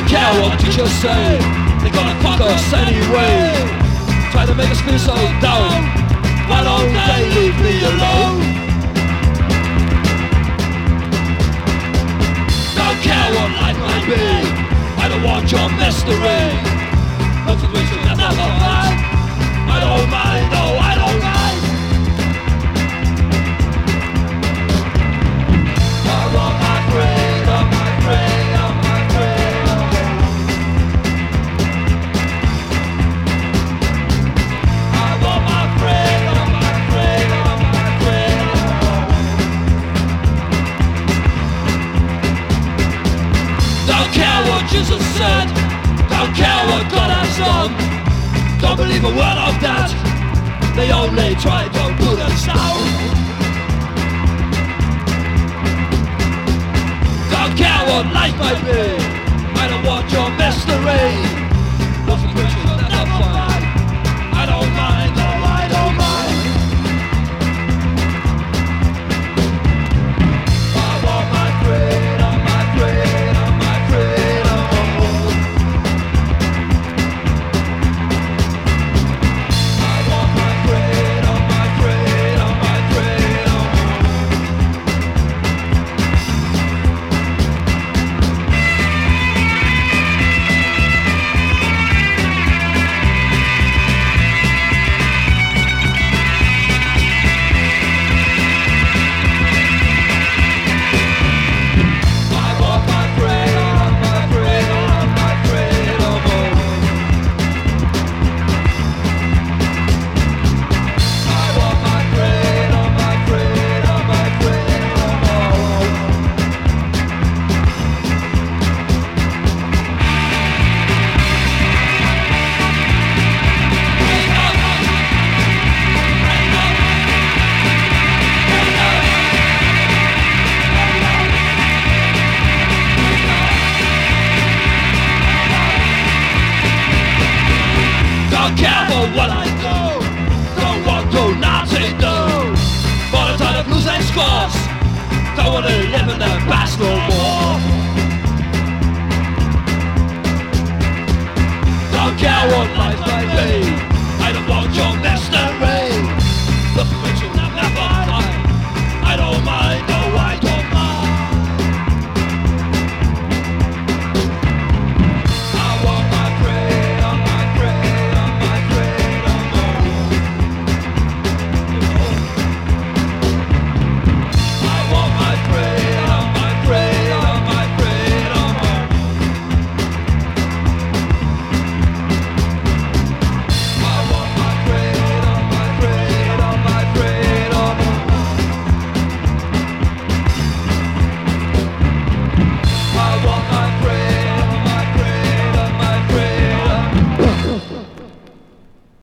Don't care what teachers say, they're gonna fuck us anyway. Try to make us feel so down. Why don't they leave me alone? Don't care what life might be. I don't want your mystery. Don't care what Jesus said. Don't care what God has done. Don't believe a word of that. They only try to put us down. Don't care what life might be. I don't want your mystery. What I do. Don't want to nothing do. For the time of losing scores. Don't wanna live in the past no more. Don't care what life